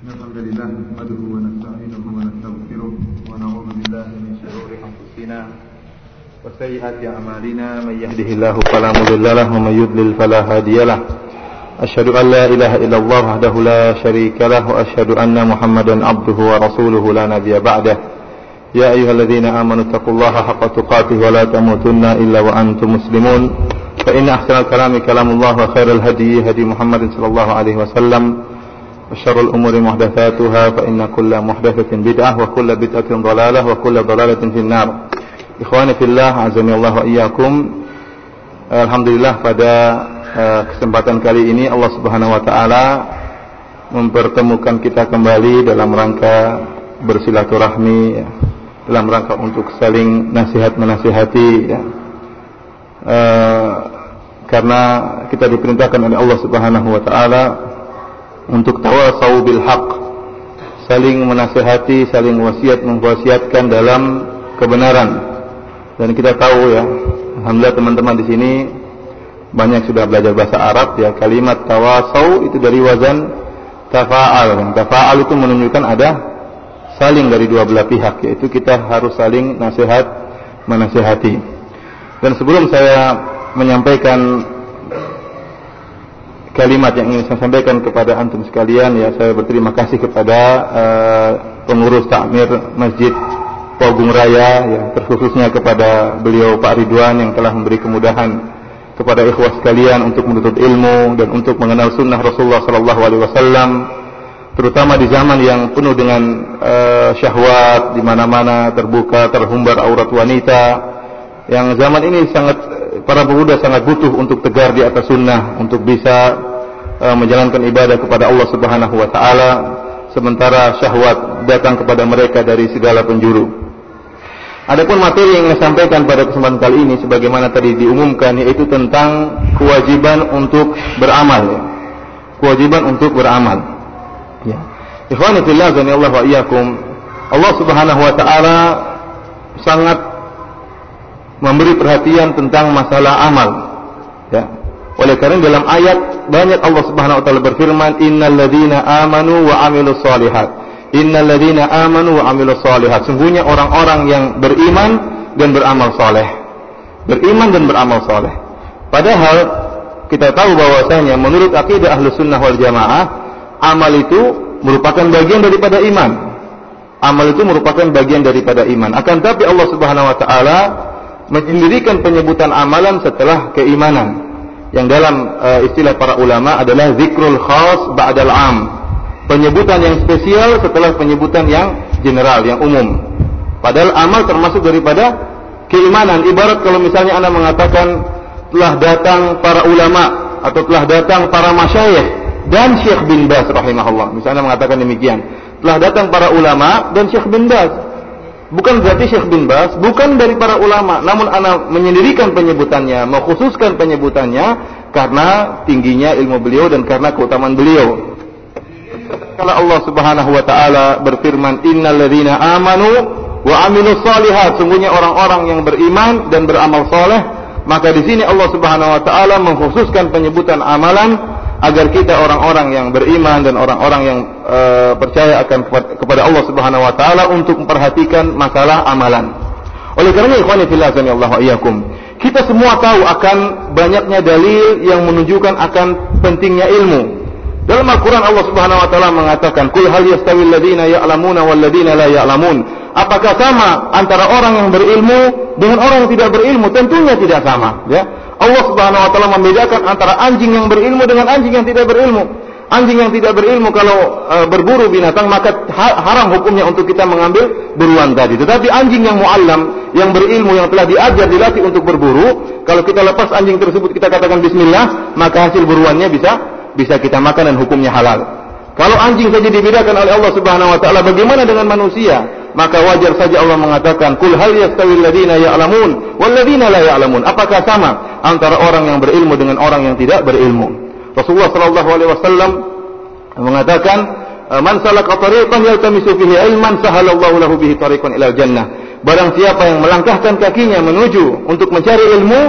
الحمد لله نحمده ونستعينه ونستغفره ونعوذ بالله من شرور أنفسنا وسيئات أعمالنا. من يهده الله فلا مضل له ومن يضلل فلا هادي له. أشهد أن لا إله إلا الله وحده لا شريك له وأشهد أن محمدا عبده ورسوله لا نبي بعده. يا أيها الذين آمنوا اتقوا الله حق تقاته ولا تموتن إلا وأنتم مسلمون. فإن أحسن الكلام كلام الله وخير الهدي هدي محمد صلى الله عليه وسلم. وشر الأمور محدثاتها فإن كل محدثة بدعة وكل بدعة ضلالة وكل ضلالة في النار إخواني في الله عزني الله وإياكم Alhamdulillah pada uh, kesempatan kali ini Allah Subhanahu wa taala mempertemukan kita kembali dalam rangka bersilaturahmi ya, dalam rangka untuk saling nasihat menasihati ya. Uh, karena kita diperintahkan oleh Allah Subhanahu wa taala untuk tawasau bil haq. Saling menasihati saling wasiat mewasiatkan dalam kebenaran. Dan kita tahu ya alhamdulillah teman-teman di sini banyak sudah belajar bahasa Arab ya kalimat tawasau itu dari wazan tafa'al. Tafa'al itu menunjukkan ada saling dari dua belah pihak yaitu kita harus saling nasihat menasihati. Dan sebelum saya menyampaikan kalimat yang ingin saya sampaikan kepada antum sekalian ya saya berterima kasih kepada uh, pengurus takmir Masjid Pogung Raya ya terkhususnya kepada beliau Pak Ridwan yang telah memberi kemudahan kepada ikhwah sekalian untuk menuntut ilmu dan untuk mengenal sunnah Rasulullah sallallahu alaihi wasallam terutama di zaman yang penuh dengan uh, syahwat di mana-mana terbuka terhumbar aurat wanita yang zaman ini sangat para pemuda sangat butuh untuk tegar di atas sunnah untuk bisa uh, menjalankan ibadah kepada Allah Subhanahu wa taala sementara syahwat datang kepada mereka dari segala penjuru. Adapun materi yang saya sampaikan pada kesempatan kali ini sebagaimana tadi diumumkan yaitu tentang kewajiban untuk beramal ya. Kewajiban untuk beramal. Ya. Ikhwani fillah Allah wa iyyakum. Allah Subhanahu wa taala sangat memberi perhatian tentang masalah amal. Ya. Oleh karena dalam ayat banyak Allah Subhanahu wa taala berfirman innal ladzina amanu wa amilus solihat. Innal ladzina amanu wa amilus solihat. Sungguhnya orang-orang yang beriman dan beramal soleh. Beriman dan beramal soleh. Padahal kita tahu bahwasanya menurut akidah ahlu sunnah wal jamaah amal itu merupakan bagian daripada iman. Amal itu merupakan bagian daripada iman. Akan tapi Allah Subhanahu wa taala mendirikan penyebutan amalan setelah keimanan. Yang dalam uh, istilah para ulama adalah zikrul khas ba'dal am. Penyebutan yang spesial setelah penyebutan yang general yang umum. Padahal amal termasuk daripada keimanan. Ibarat kalau misalnya anda mengatakan telah datang para ulama atau telah datang para masyayikh dan Syekh bin Bas rahimahullah. Misalnya mengatakan demikian. Telah datang para ulama dan Syekh bin Bas bukan berarti Syekh bin Bas, bukan dari para ulama, namun ana menyendirikan penyebutannya, mengkhususkan penyebutannya karena tingginya ilmu beliau dan karena keutamaan beliau. Kalau Allah Subhanahu wa taala berfirman, "Innal ladzina amanu wa amilus solihat", sungguhnya orang-orang yang beriman dan beramal soleh, maka di sini Allah Subhanahu wa taala mengkhususkan penyebutan amalan agar kita orang-orang yang beriman dan orang-orang yang e, percaya akan kepada Allah Subhanahu wa taala untuk memperhatikan masalah amalan. Oleh karena ikhwani fillah Allah iyyakum. Kita semua tahu akan banyaknya dalil yang menunjukkan akan pentingnya ilmu. Dalam Al-Qur'an Allah Subhanahu wa taala mengatakan, "Qul hal yastawi alladziina ya'lamuna wal ladziina la ya'lamun?" Apakah sama antara orang yang berilmu dengan orang yang tidak berilmu? Tentunya tidak sama, ya. Allah Subhanahu wa taala membedakan antara anjing yang berilmu dengan anjing yang tidak berilmu. Anjing yang tidak berilmu kalau e, berburu binatang maka ha haram hukumnya untuk kita mengambil buruan tadi. Tetapi anjing yang muallam, yang berilmu yang telah diajar dilatih untuk berburu, kalau kita lepas anjing tersebut kita katakan bismillah, maka hasil buruannya bisa bisa kita makan dan hukumnya halal. Kalau anjing saja dibedakan oleh Allah Subhanahu wa taala, bagaimana dengan manusia? Maka wajar saja Allah mengatakan, "Kul hal yastawi alladziina ya'lamun wal ladziina la ya'lamun?" Apakah sama antara orang yang berilmu dengan orang yang tidak berilmu? Rasulullah sallallahu alaihi wasallam mengatakan, "Man salaka tariqan yaltamisu fihi ilman, sahalallahu lahu bihi tariqan ilal jannah." Barang siapa yang melangkahkan kakinya menuju untuk mencari ilmu,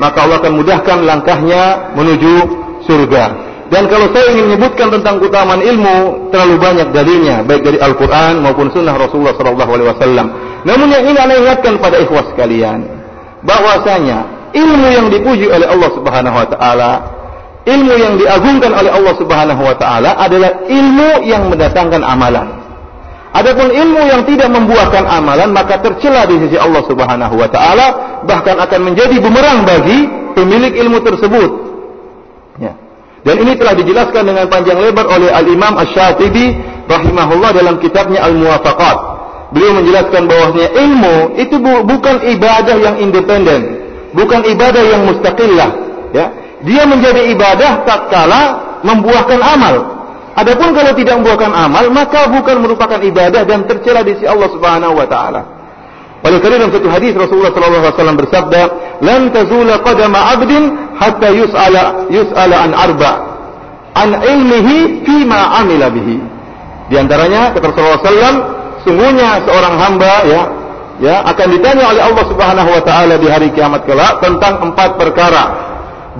maka Allah akan mudahkan langkahnya menuju surga. Dan kalau saya ingin menyebutkan tentang keutamaan ilmu, terlalu banyak dalilnya, baik dari Al-Quran maupun Sunnah Rasulullah SAW. Namun yang ini anda ingatkan pada ikhwas sekalian, bahwasanya ilmu yang dipuji oleh Allah Subhanahu Wa Taala, ilmu yang diagungkan oleh Allah Subhanahu Wa Taala adalah ilmu yang mendatangkan amalan. Adapun ilmu yang tidak membuahkan amalan maka tercela di sisi Allah Subhanahu wa taala bahkan akan menjadi bumerang bagi pemilik ilmu tersebut. Dan ini telah dijelaskan dengan panjang lebar oleh Al-Imam Asy-Syatibi rahimahullah dalam kitabnya Al-Muwafaqat. Beliau menjelaskan bahwasanya ilmu itu bu bukan ibadah yang independen, bukan ibadah yang mustaqillah, ya. Dia menjadi ibadah tatkala membuahkan amal. Adapun kalau tidak membuahkan amal, maka bukan merupakan ibadah dan tercela di sisi Allah Subhanahu wa taala. Oleh karena dalam satu hadis Rasulullah sallallahu alaihi wasallam bersabda, "Lan tazula qadama 'abdin hatta yus'ala yus'ala an arba' an ilmihi fima 'amila bihi." Di antaranya kata Rasulullah sallallahu sungguhnya seorang hamba ya ya akan ditanya oleh Allah Subhanahu wa taala di hari kiamat kelak tentang empat perkara.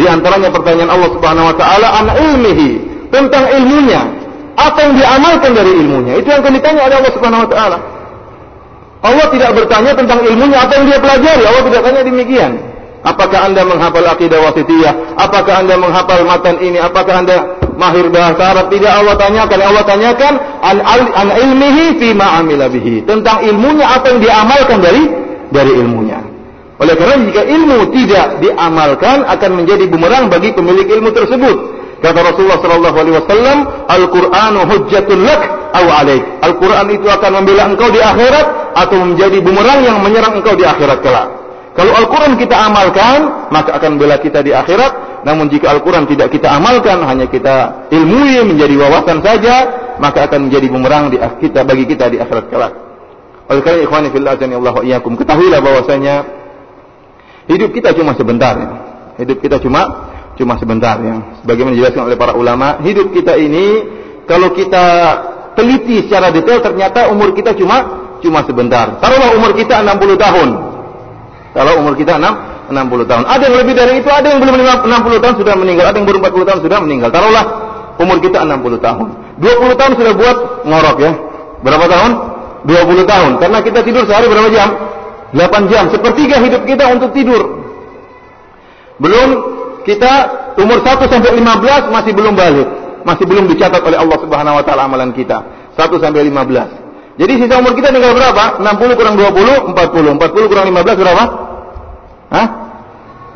Di antaranya pertanyaan Allah Subhanahu wa taala an ilmihi, tentang ilmunya. Apa yang diamalkan dari ilmunya? Itu yang akan ditanya oleh Allah Subhanahu wa taala. Allah tidak bertanya tentang ilmunya apa yang dia pelajari. Allah tidak tanya demikian. Apakah anda menghafal akidah wasitiyah? Apakah anda menghafal matan ini? Apakah anda mahir bahasa Arab? Tidak Allah tanyakan. Allah tanyakan an, an ilmihi fi amila bihi. Tentang ilmunya apa yang diamalkan dari dari ilmunya. Oleh karena jika ilmu tidak diamalkan akan menjadi bumerang bagi pemilik ilmu tersebut. Kata Rasulullah sallallahu alaihi wasallam, "Al-Qur'anu hujjatun lak aw alaik." Al-Qur'an itu akan membela engkau di akhirat atau menjadi bumerang yang menyerang engkau di akhirat kelak. Kalau Al-Quran kita amalkan, maka akan membela kita di akhirat. Namun jika Al-Quran tidak kita amalkan, hanya kita ilmui menjadi wawasan saja, maka akan menjadi bumerang di kita bagi kita di akhirat kelak. Oleh karena ikhwani fillah azani Allah wa iyyakum, ketahuilah bahwasanya hidup kita cuma sebentar ya. Hidup kita cuma cuma sebentar ya. Sebagaimana dijelaskan oleh para ulama, hidup kita ini kalau kita teliti secara detail ternyata umur kita cuma cuma sebentar. Taruhlah umur kita 60 tahun. Kalau umur kita 6 60 tahun. Ada yang lebih dari itu, ada yang belum 60 tahun sudah meninggal, ada yang baru 40 tahun sudah meninggal. Taruhlah umur kita 60 tahun. 20 tahun sudah buat ngorok ya. Berapa tahun? 20 tahun. Karena kita tidur sehari berapa jam? 8 jam. Sepertiga hidup kita untuk tidur. Belum kita umur 1 sampai 15 masih belum balik, masih belum dicatat oleh Allah Subhanahu wa taala amalan kita. 1 sampai 15. Jadi sisa umur kita tinggal berapa? 60 kurang 20, 40. 40 kurang 15 berapa? Hah?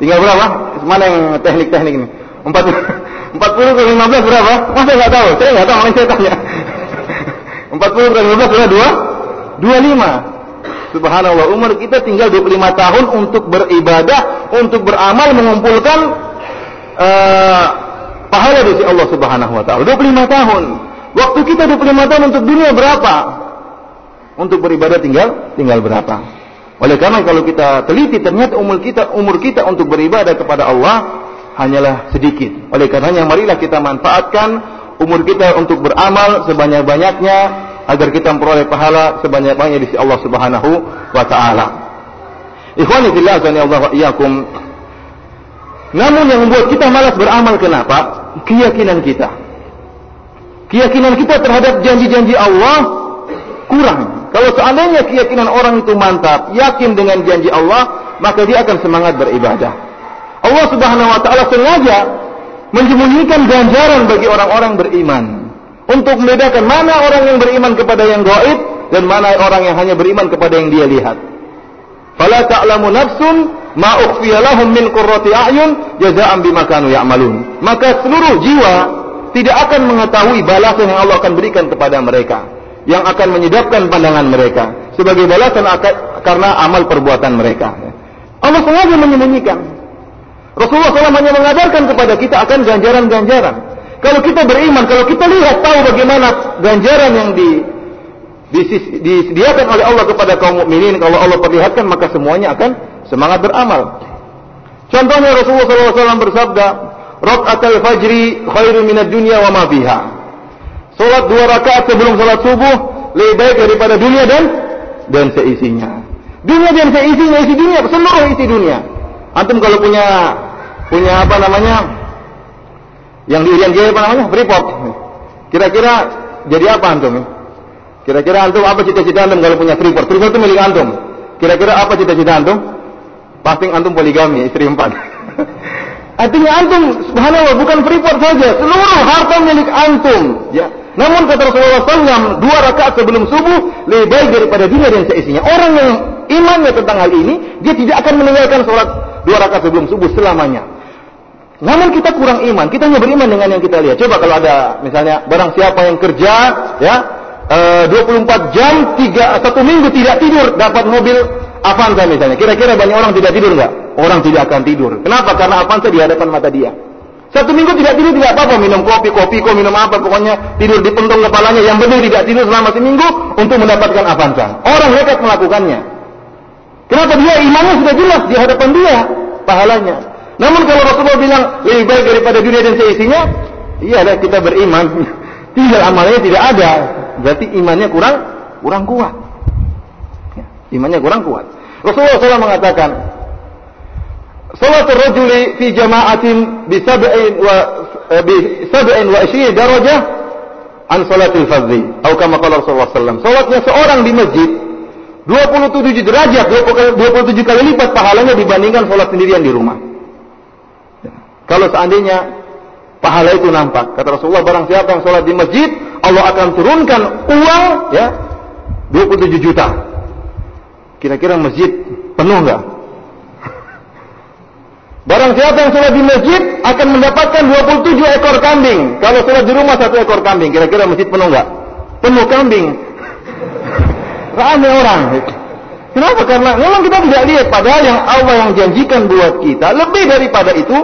Tinggal berapa? Mana yang teknik-teknik ini? 40, 40 kurang 15 berapa? Masa nggak tahu? Saya nggak tahu, saya tanya. 40 kurang 15 berapa? 2? 25. Subhanallah, umur kita tinggal 25 tahun untuk beribadah, untuk beramal, mengumpulkan uh, pahala dari Allah Subhanahu wa taala. 25 tahun. Waktu kita 25 tahun untuk dunia berapa? Untuk beribadah tinggal tinggal berapa? Oleh karena kalau kita teliti ternyata umur kita umur kita untuk beribadah kepada Allah hanyalah sedikit. Oleh karenanya marilah kita manfaatkan umur kita untuk beramal sebanyak-banyaknya agar kita memperoleh pahala sebanyak-banyaknya di sisi Allah Subhanahu wa taala. Ikhwani fillah Allah wa iyyakum namun yang membuat kita malas beramal kenapa? Keyakinan kita. Keyakinan kita terhadap janji-janji Allah kurang. Kalau seandainya keyakinan orang itu mantap, yakin dengan janji Allah, maka dia akan semangat beribadah. Allah Subhanahu wa taala sengaja menyembunyikan ganjaran bagi orang-orang beriman untuk membedakan mana orang yang beriman kepada yang gaib dan mana orang yang hanya beriman kepada yang dia lihat. Fala ta'lamu nafsun ma lahum min qurrati a'yun jazaa'an bima kanu ya'malun. Maka seluruh jiwa tidak akan mengetahui balasan yang Allah akan berikan kepada mereka yang akan menyedapkan pandangan mereka sebagai balasan karena amal perbuatan mereka. Allah sengaja menyembunyikan. Rasulullah SAW hanya mengajarkan kepada kita akan ganjaran-ganjaran. Kalau kita beriman, kalau kita lihat tahu bagaimana ganjaran yang di disediakan oleh Allah kepada kaum mukminin kalau Allah perlihatkan maka semuanya akan semangat beramal. Contohnya Rasulullah SAW bersabda, "Rakaatul fajri khairu minad dunya wa ma fiha." Salat dua rakaat sebelum salat subuh lebih baik daripada dunia dan dan seisinya. Dunia dan seisinya, isi dunia, seluruh isi dunia. Antum kalau punya punya apa namanya? Yang di Irian Jaya apa namanya? Freeport. Kira-kira jadi apa antum? Kira-kira antum apa cita-cita antum kalau punya Freeport? Freeport itu milik antum. Kira-kira apa cita-cita antum? Pasti antum poligami, istri empat. Artinya antum subhanallah bukan Freeport saja, seluruh harta milik antum. Ya. Namun kata Rasulullah SAW, dua rakaat sebelum subuh lebih baik daripada dunia dan seisinya. Orang yang imannya tentang hal ini, dia tidak akan meninggalkan sholat dua rakaat sebelum subuh selamanya. Namun kita kurang iman, kita hanya beriman dengan yang kita lihat. Coba kalau ada misalnya barang siapa yang kerja, ya e, 24 jam, tiga satu minggu tidak tidur, dapat mobil Avanza misalnya. Kira-kira banyak orang tidak tidur nggak? Orang tidak akan tidur. Kenapa? Karena Avanza di hadapan mata dia. Satu minggu tidak tidur tidak apa-apa, minum kopi, kopi, kok minum apa, pokoknya tidur di pentung kepalanya. Yang penting tidak tidur selama seminggu untuk mendapatkan Avanza. Orang nekat melakukannya. Kenapa dia imannya sudah jelas di hadapan dia pahalanya. Namun kalau Rasulullah bilang lebih baik daripada dunia dan seisinya, iyalah kita beriman. Tinggal amalnya tidak ada. Berarti imannya kurang kurang kuat. Ya, imannya kurang kuat. Rasulullah SAW mengatakan, Salat rajuli fi jama'atin bi sab'in wa eh, bi sab'in wa isyin darajah an salatil fardhi. Atau kama Rasulullah sallallahu Salatnya seorang di masjid 27 derajat, 27 kali lipat pahalanya dibandingkan salat sendirian di rumah. Ya. Kalau seandainya pahala itu nampak, kata Rasulullah barang siapa yang salat di masjid, Allah akan turunkan uang ya 27 juta. Kira-kira masjid penuh enggak? Barang siapa yang sholat di masjid akan mendapatkan 27 ekor kambing. Kalau sholat di rumah satu ekor kambing, kira-kira masjid penuh nggak? Penuh kambing. Ramai orang. Kenapa? Karena memang kita tidak lihat. Padahal yang Allah yang janjikan buat kita lebih daripada itu.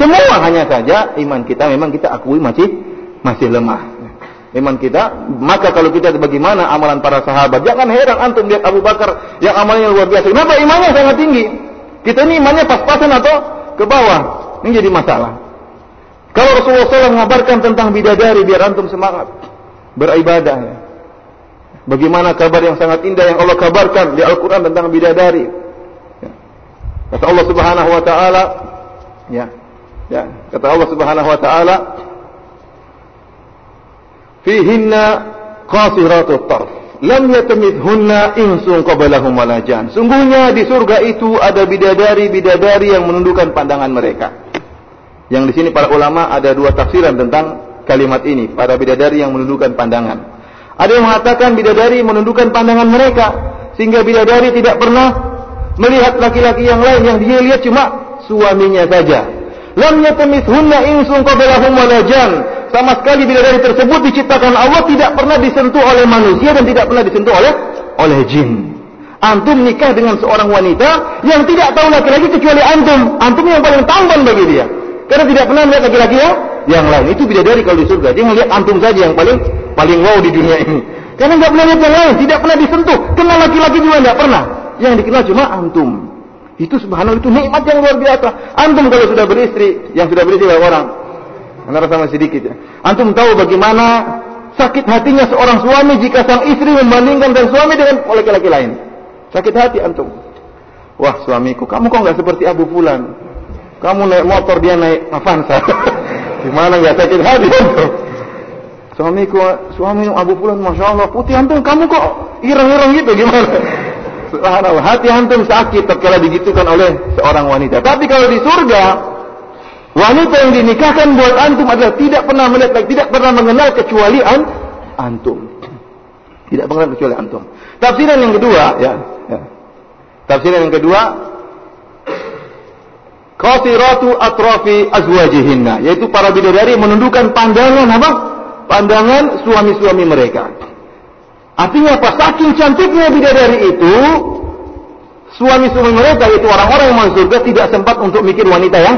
Semua hanya saja iman kita memang kita akui masih masih lemah. Iman kita, maka kalau kita bagaimana amalan para sahabat, jangan heran antum lihat Abu Bakar yang amalnya luar biasa. Kenapa imannya sangat tinggi? Kita ini imannya pas-pasan atau ke bawah. Ini jadi masalah. Kalau Rasulullah SAW mengabarkan tentang bidadari biar antum semangat beribadah. Bagaimana kabar yang sangat indah yang Allah kabarkan di Al-Quran tentang bidadari. Ya. Kata Allah Subhanahu Wa Taala, ya, ya, kata Allah Subhanahu Wa Taala, fihinna qasiratut tarf lam yatamithunna insun qablahum walajan. Sungguhnya di surga itu ada bidadari-bidadari yang menundukkan pandangan mereka. Yang di sini para ulama ada dua tafsiran tentang kalimat ini, para bidadari yang menundukkan pandangan. Ada yang mengatakan bidadari menundukkan pandangan mereka sehingga bidadari tidak pernah melihat laki-laki yang lain yang dia lihat cuma suaminya saja. Lam yatamithunna insun qablahum walajan sama sekali bidadari tersebut diciptakan Allah tidak pernah disentuh oleh manusia dan tidak pernah disentuh oleh oleh jin. Antum nikah dengan seorang wanita yang tidak tahu laki-laki kecuali antum. Antum yang paling tampan bagi dia. Karena tidak pernah melihat laki-laki ya, yang lain. Itu bidadari kalau di surga. Dia melihat antum saja yang paling paling wow di dunia ini. Karena nggak pernah lihat yang lain, tidak pernah disentuh. Kenal laki-laki juga nggak pernah. Yang dikenal cuma antum. Itu subhanallah itu nikmat yang luar biasa. Antum kalau sudah beristri, yang sudah beristri orang, Antara sama sedikit ya. Antum tahu bagaimana sakit hatinya seorang suami jika sang istri membandingkan dan suami dengan laki-laki lain. Sakit hati antum. Wah suamiku, kamu kok nggak seperti Abu Fulan? Kamu naik motor dia naik Avanza. Gimana nggak sakit hati antum? Suamiku, suami Abu Fulan, masya Allah putih antum, kamu kok ireng-ireng gitu gimana? Subhanallah, hati antum sakit tatkala digitukan oleh seorang wanita. Tapi kalau di surga, Wanita yang dinikahkan buat antum adalah tidak pernah melihat, tidak pernah mengenal kecuali an, antum. Tidak pernah kecuali antum. Tafsiran yang kedua, ya, ya. Tafsiran yang kedua, qasiratu atrafi azwajihinna, yaitu para bidadari menundukkan pandangan apa? Pandangan suami-suami mereka. Artinya apa? Saking cantiknya bidadari itu, suami-suami mereka yaitu orang-orang yang masuk surga tidak sempat untuk mikir wanita yang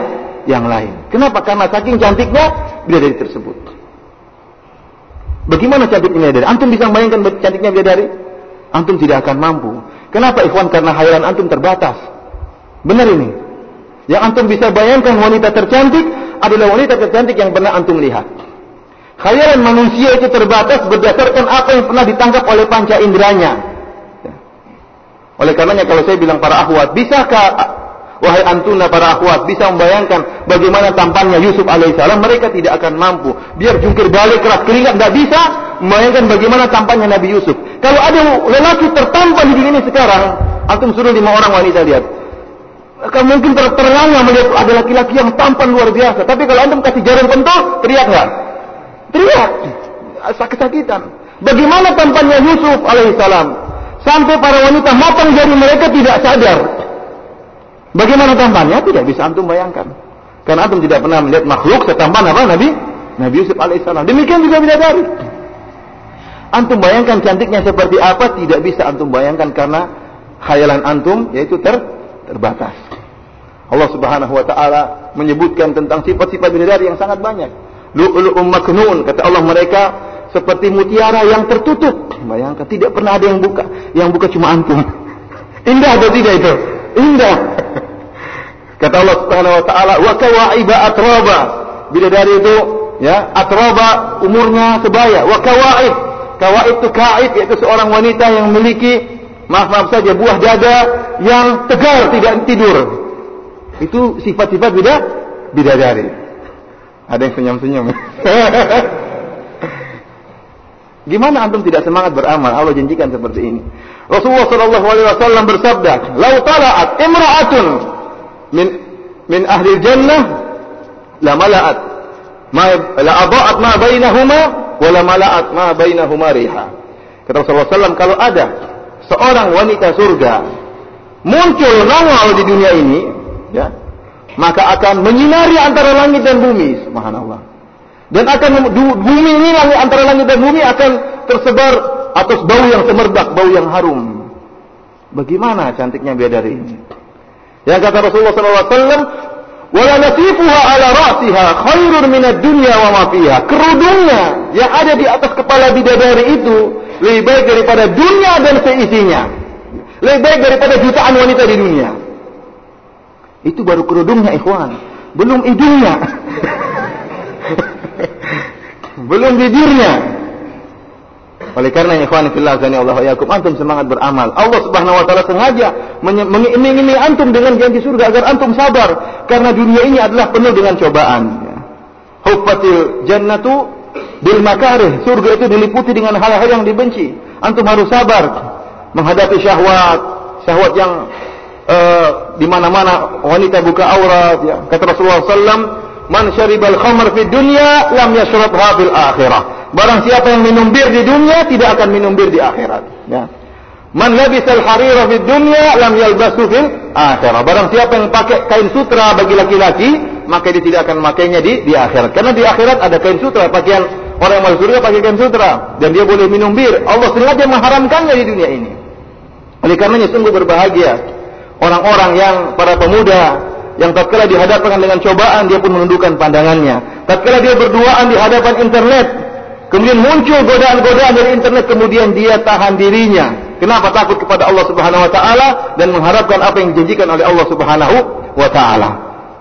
yang lain. Kenapa? Karena saking cantiknya bidadari tersebut. Bagaimana cantiknya bidadari? Antum bisa bayangkan cantiknya bidadari? Antum tidak akan mampu. Kenapa ikhwan? Karena hayalan antum terbatas. Benar ini. Yang antum bisa bayangkan wanita tercantik adalah wanita tercantik yang pernah antum lihat. Khayalan manusia itu terbatas berdasarkan apa yang pernah ditangkap oleh panca inderanya. Oleh karenanya kalau saya bilang para akhwat, bisakah Wahai antuna para akhwat bisa membayangkan bagaimana tampannya Yusuf alaihissalam mereka tidak akan mampu. Biar jungkir balik keras keringat tidak bisa membayangkan bagaimana tampannya Nabi Yusuf. Kalau ada lelaki tertampan di dunia ini sekarang, antum suruh lima orang wanita lihat. Akan mungkin ter terlanga melihat ada laki-laki yang tampan luar biasa. Tapi kalau antum kasih jarum pentul, teriak nggak? Teriak. Sakit-sakitan. Bagaimana tampannya Yusuf alaihissalam? Sampai para wanita matang jari mereka tidak sadar Bagaimana tampannya? Tidak bisa antum bayangkan. Karena antum tidak pernah melihat makhluk setampan apa Nabi Nabi Yusuf alaihissalam. Demikian juga bidadari. Antum bayangkan cantiknya seperti apa? Tidak bisa antum bayangkan karena khayalan antum yaitu ter terbatas. Allah Subhanahu wa taala menyebutkan tentang sifat-sifat bidadari yang sangat banyak. Lu'lu'um maknun kata Allah mereka seperti mutiara yang tertutup. Bayangkan tidak pernah ada yang buka. Yang buka cuma antum. Indah atau tidak itu? Indah. Kata Allah Subhanahu wa taala, "Wa kawaiba atraba." Bidadari itu ya, atraba umurnya sebaya. Wa kawaib. Kawaib itu kaib yaitu seorang wanita yang memiliki maaf maaf saja buah dada yang tegar tidak tidur. Itu sifat-sifat bida bidadari. Ada yang senyum-senyum. Gimana antum tidak semangat beramal? Allah janjikan seperti ini. Rasulullah sallallahu alaihi wasallam bersabda, "Lau tala'at imra'atun min min ahli jannah la mala'at ma la adha'at ma bainahuma wa la mala'at ma bainahuma riha." Kata Rasulullah SAW, kalau ada seorang wanita surga muncul nongol di dunia ini, ya, maka akan menyinari antara langit dan bumi, subhanallah. Dan akan bumi ini antara langit dan bumi akan tersebar atas bau yang semerbak, bau yang harum. Bagaimana cantiknya bidadari ini? Yang kata Rasulullah SAW, wala nasifuha ala ra'siha khairun minad dunya wa ma fiha. Kerudungnya yang ada di atas kepala bidadari itu lebih baik daripada dunia dan seisinya. Lebih baik daripada jutaan wanita di dunia. Itu baru kerudungnya ikhwan. Belum hidungnya. Belum bibirnya. Oleh karena ikhwan fillah azani Allah yakum antum semangat beramal. Allah Subhanahu wa taala sengaja mengiming-imingi antum dengan janji surga agar antum sabar karena dunia ini adalah penuh dengan cobaan. Huffatil jannatu bil makarih. Surga itu diliputi dengan hal-hal yang dibenci. Antum harus sabar menghadapi syahwat, syahwat yang uh, di mana-mana wanita buka aurat ya. Kata Rasulullah sallam, "Man syaribal khamr fid dunya lam yashrabha fil akhirah." Barang siapa yang minum bir di dunia tidak akan minum bir di akhirat. Ya. Man labisal harira di dunia lam yalbasu fil akhirat. Barang siapa yang pakai kain sutra bagi laki-laki, maka dia tidak akan memakainya di di akhirat. Karena di akhirat ada kain sutra, pakaian orang yang surga pakai kain sutra dan dia boleh minum bir. Allah sengaja mengharamkannya di dunia ini. Oleh karenanya sungguh berbahagia orang-orang yang para pemuda yang tatkala dihadapkan dengan cobaan dia pun menundukkan pandangannya. Tatkala dia berduaan di hadapan internet, Kemudian muncul godaan-godaan dari internet, kemudian dia tahan dirinya. Kenapa takut kepada Allah Subhanahu wa taala dan mengharapkan apa yang dijanjikan oleh Allah Subhanahu wa taala.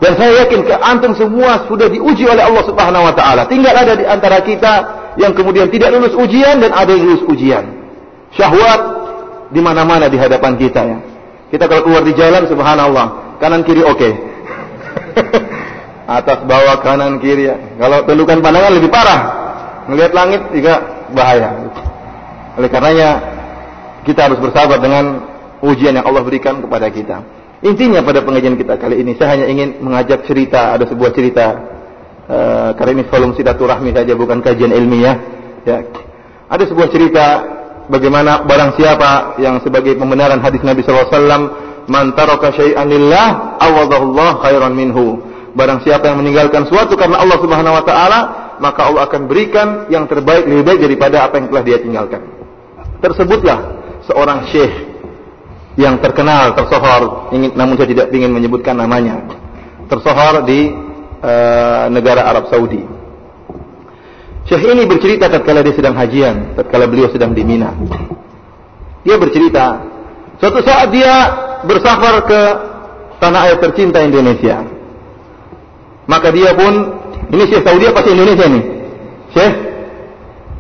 Dan saya yakin ke antum semua sudah diuji oleh Allah Subhanahu wa taala. Tinggal ada di antara kita yang kemudian tidak lulus ujian dan ada yang lulus ujian. Syahwat di mana-mana di hadapan kita ya. Kita kalau keluar di jalan subhanallah, kanan kiri oke. Okay. Atas bawah kanan kiri ya. Kalau pelukan pandangan lebih parah. Melihat langit juga bahaya. Oleh karenanya kita harus bersabar dengan ujian yang Allah berikan kepada kita. Intinya pada pengajian kita kali ini saya hanya ingin mengajak cerita ada sebuah cerita uh, karena ini volume silaturahmi saja bukan kajian ilmiah ya. Ada sebuah cerita bagaimana barang siapa yang sebagai pembenaran hadis Nabi SAW man taraka syai'an lillah awadahullah khairan minhu barang siapa yang meninggalkan suatu karena Allah Subhanahu wa taala maka Allah akan berikan yang terbaik lebih baik daripada apa yang telah dia tinggalkan. Tersebutlah seorang syekh yang terkenal, tersohor, ingin, namun saya tidak ingin menyebutkan namanya. Tersohor di uh, negara Arab Saudi. Syekh ini bercerita tatkala dia sedang hajian, tatkala beliau sedang di Mina. Dia bercerita, suatu saat dia bersafar ke tanah air tercinta Indonesia. Maka dia pun ini Syekh Saudi apa Syekh Indonesia ini? Syekh?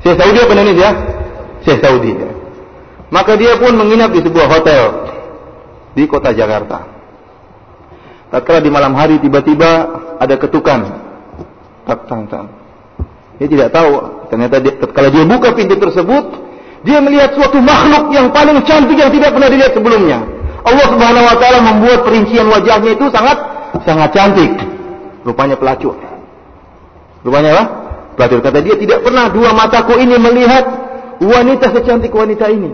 Syekh Saudi apa Indonesia? Syekh Saudi. Ya. Maka dia pun menginap di sebuah hotel di kota Jakarta. Tatkala di malam hari tiba-tiba ada ketukan. Tak tang tang. Dia tidak tahu. Ternyata dia, tatkala dia buka pintu tersebut, dia melihat suatu makhluk yang paling cantik yang tidak pernah dilihat sebelumnya. Allah Subhanahu wa taala membuat perincian wajahnya itu sangat sangat cantik. Rupanya pelacur. Rupanya apa? Pelacur. Kata dia tidak pernah dua mataku ini melihat wanita secantik wanita ini.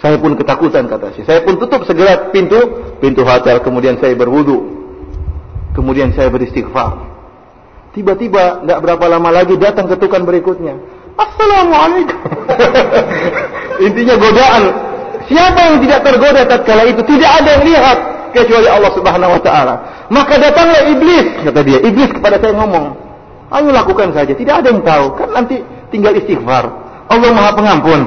Saya pun ketakutan kata si. Saya pun tutup segera pintu pintu hotel. Kemudian saya berwudu. Kemudian saya beristighfar. Tiba-tiba tidak berapa lama lagi datang ketukan berikutnya. Assalamualaikum. Intinya godaan. Siapa yang tidak tergoda tatkala itu? Tidak ada yang lihat kecuali Allah Subhanahu wa taala. Maka datanglah iblis, kata dia. Iblis kepada saya ngomong, "Ayo lakukan saja, tidak ada yang tahu. Kan nanti tinggal istighfar. Allah Maha Pengampun."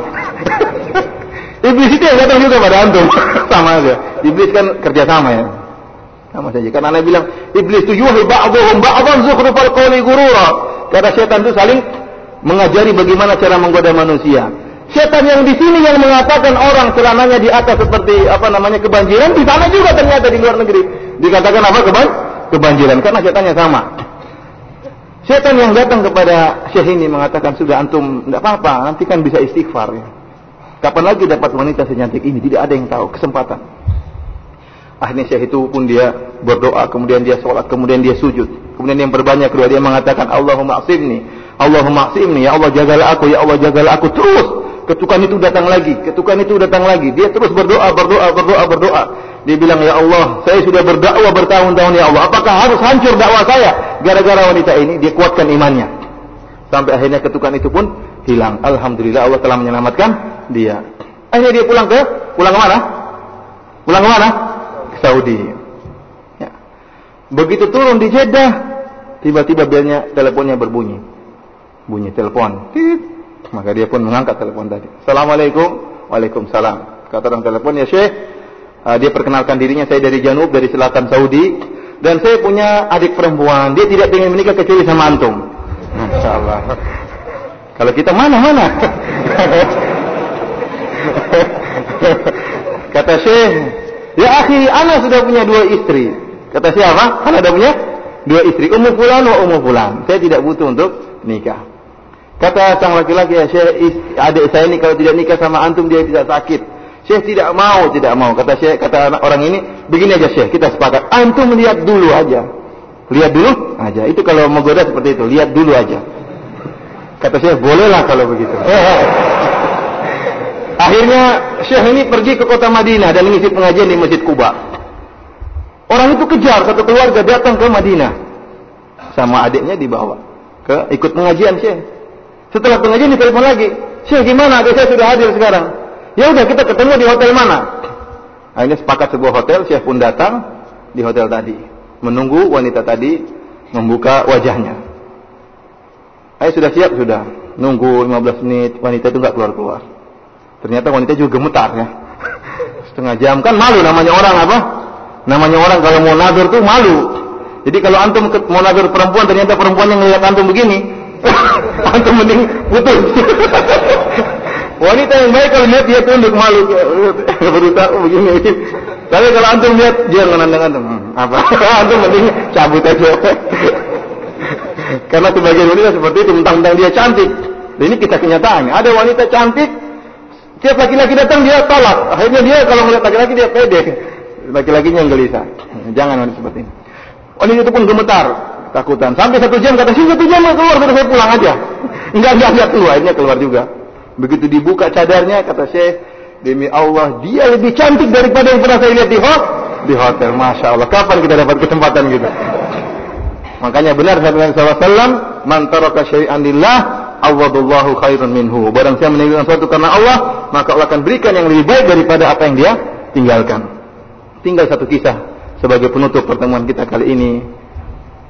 Iblis itu yang datang juga pada antum. sama aja. Iblis kan kerja sama ya. Sama saja. Karena Anda bilang, iblis itu yuhi ba'duhum ba'dan zukhrufal qawli gurura. Karena setan itu saling mengajari bagaimana cara menggoda manusia. Setan yang di sini yang mengatakan orang celananya di atas seperti apa namanya kebanjiran, di sana juga ternyata di luar negeri dikatakan apa keban kebanjiran karena setannya sama. Setan yang datang kepada Syekh ini mengatakan sudah antum tidak apa-apa, nanti kan bisa istighfar ya. Kapan lagi dapat wanita secantik ini? Tidak ada yang tahu. Kesempatan. Akhirnya Syekh itu pun dia berdoa, kemudian dia sholat, kemudian dia sujud. Kemudian yang berbanyak kedua dia mengatakan, Allahumma asimni, Allahumma asimni, ya Allah jagalah aku, ya Allah jagalah aku. Terus ketukan itu datang lagi, ketukan itu datang lagi. Dia terus berdoa, berdoa, berdoa, berdoa. Dia bilang, ya Allah, saya sudah berdakwah bertahun-tahun ya Allah. Apakah harus hancur dakwah saya gara-gara wanita ini? Dia kuatkan imannya. Sampai akhirnya ketukan itu pun hilang. Alhamdulillah Allah telah menyelamatkan dia. Akhirnya dia pulang ke pulang ke mana? Pulang ke mana? Saudi. Ya. Begitu turun di Jeddah, tiba-tiba belnya teleponnya berbunyi. Bunyi telepon. Maka dia pun mengangkat telepon tadi. Assalamualaikum. Waalaikumsalam. Kata orang telepon, ya Syekh, uh, dia perkenalkan dirinya, saya dari Janub, dari selatan Saudi. Dan saya punya adik perempuan. Dia tidak ingin menikah kecuali sama antum. Masya Allah. Kalau kita mana mana. Kata Syekh, ya akhi, anak sudah punya dua istri. Kata siapa? Anak sudah punya dua istri. Ummu fulan wa ummu fulan. Saya tidak butuh untuk nikah. Kata sang laki-laki, ya Syekh, adik saya ini kalau tidak nikah sama antum dia tidak sakit. Syekh tidak mau, tidak mau. Kata Syekh, kata orang ini, begini aja Syekh, kita sepakat. Antum lihat dulu aja. Lihat dulu aja. Itu kalau mau goda seperti itu, lihat dulu aja. Kata Syekh, bolehlah kalau begitu. Akhirnya Syekh ini pergi ke kota Madinah dan mengisi pengajian di Masjid Kuba. Orang itu kejar, satu keluarga datang ke Madinah. Sama adiknya dibawa. ke Ikut pengajian Syekh. Setelah pengajian ditelepon lagi. Syekh gimana adik saya sudah hadir sekarang? Ya udah kita ketemu di hotel mana? Akhirnya sepakat sebuah hotel, Syekh pun datang di hotel tadi. Menunggu wanita tadi membuka wajahnya. Ayo sudah siap sudah. Nunggu 15 menit, wanita itu nggak keluar-keluar. Ternyata wanita juga gemetar ya. Setengah jam kan malu namanya orang apa? Namanya orang kalau mau nadur tuh malu. Jadi kalau antum mau nadur perempuan ternyata perempuan yang ngeliat antum begini, antum mending putus. Wanita yang baik kalau lihat dia tunduk malu berusaha begini. Tapi kalau antum lihat dia menandang antum, hmm, apa? antum mending cabut aja. Karena sebagian wanita seperti itu, mentang-mentang dia cantik. Ini kita kenyataan. Ada wanita cantik, tiap laki-laki datang dia tolak. Akhirnya dia kalau melihat laki-laki dia pede. Laki-lakinya yang gelisah. Jangan wanita seperti ini. Wanita itu pun gemetar, takutan. Sampai satu jam kata, sih satu jam keluar, sudah saya pulang aja. Enggak, enggak, enggak keluar. Akhirnya keluar juga. Begitu dibuka cadarnya, kata Syekh, demi Allah, dia lebih cantik daripada yang pernah saya lihat di hotel. Di hotel, Masya Allah. Kapan kita dapat kesempatan gitu? Makanya benar sabda Nabi SAW, "Man taraka syai'an lillah, awadullahu khairun minhu." Barang siapa meninggalkan sesuatu karena Allah, maka Allah akan berikan yang lebih baik daripada apa yang dia tinggalkan. Tinggal satu kisah sebagai penutup pertemuan kita kali ini.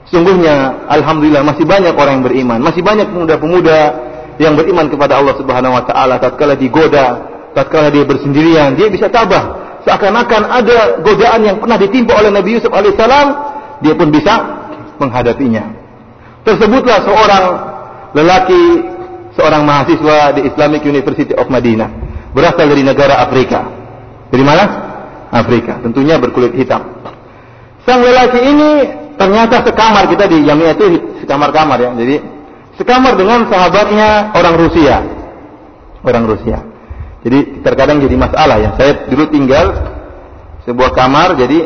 Sungguhnya alhamdulillah masih banyak orang yang beriman, masih banyak pemuda-pemuda yang beriman kepada Allah Subhanahu wa taala tatkala digoda, tatkala dia bersendirian, dia bisa tabah. Seakan-akan ada godaan yang pernah ditimpa oleh Nabi Yusuf alaihissalam, dia pun bisa menghadapinya. Tersebutlah seorang lelaki, seorang mahasiswa di Islamic University of Madinah, berasal dari negara Afrika. Dari mana? Afrika. Tentunya berkulit hitam. Sang lelaki ini ternyata sekamar kita di Jamiah itu sekamar-kamar ya. Jadi sekamar dengan sahabatnya orang Rusia. Orang Rusia. Jadi terkadang jadi masalah ya. Saya dulu tinggal sebuah kamar jadi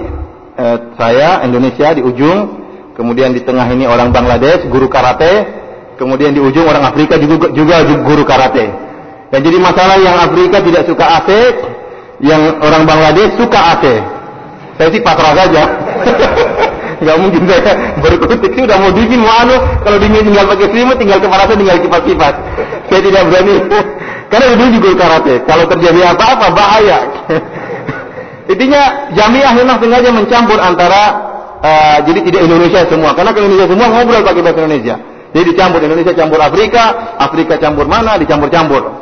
eh, saya Indonesia di ujung, kemudian di tengah ini orang Bangladesh guru karate, kemudian di ujung orang Afrika juga juga guru karate. Dan jadi masalah yang Afrika tidak suka AC, yang orang Bangladesh suka AC. Saya sih pasrah saja. Gak mungkin saya berkutik sih udah mau dingin mau anu kalau dingin tinggal pakai selimut tinggal kepanasan tinggal kipas-kipas. Saya tidak berani karena dulu juga karate. Kalau terjadi apa-apa bahaya. Intinya jamiah memang sengaja mencampur antara uh, jadi tidak Indonesia semua karena kalau Indonesia semua ngobrol pakai bahasa Indonesia. Jadi dicampur Indonesia campur Afrika, Afrika campur mana, dicampur-campur.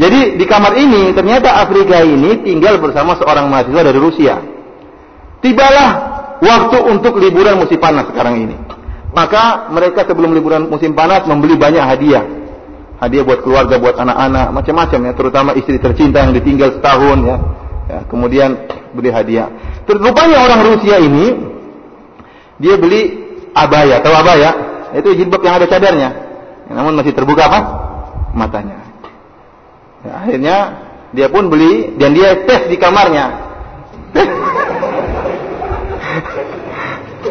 Jadi di kamar ini ternyata Afrika ini tinggal bersama seorang mahasiswa dari Rusia. Tibalah waktu untuk liburan musim panas sekarang ini. Maka mereka sebelum liburan musim panas membeli banyak hadiah. Hadiah buat keluarga, buat anak-anak, macam-macam ya, terutama istri tercinta yang ditinggal setahun ya. ya kemudian beli hadiah. Terus rupanya orang Rusia ini dia beli abaya, tahu abaya? Itu jilbab yang ada cadarnya. Ya, namun masih terbuka apa? Matanya. Ya, akhirnya dia pun beli dan dia tes di kamarnya.